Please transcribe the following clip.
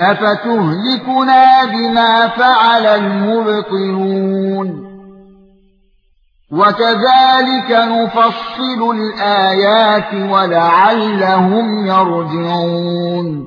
افتهلكنا بما فعل المبطلون وكذلك نفصل الايات ولعلهم يرجعون